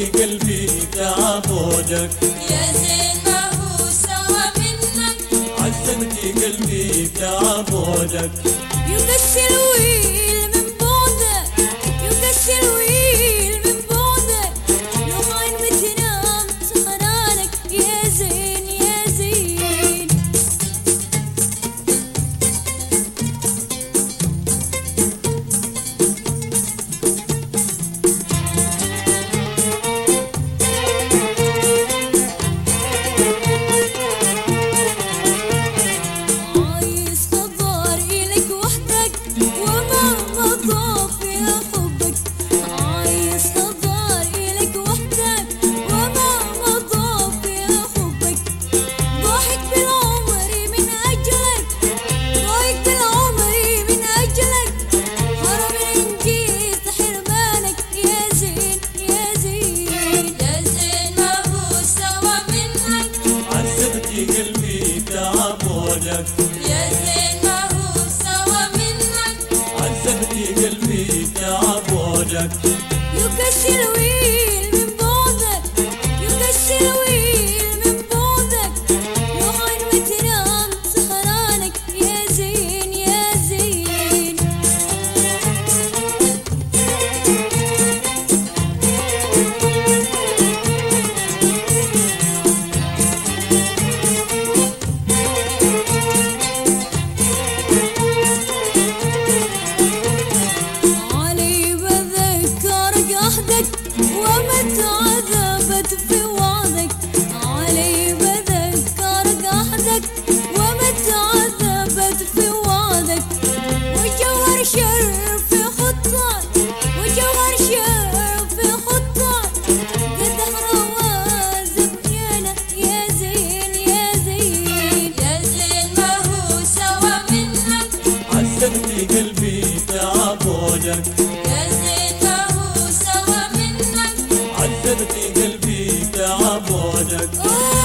عذبتي قلبي تعبودك يا زين ما هو سوا منك. عذبتي قلبي تعبودك يقسي الويل من بعدك يقسي الويل রাখি عهدك ومتى عذبت في وعدك وجوهر شر في خطك وجوهر شر في خطك قد روازب يانا يا زين يا زين. يا زين ما هو سوا منك. عذبتي قلبي تعبودك يا زين ما هو سوا منك. عذبتي قلبي تعبودك آه